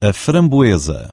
a framboesa.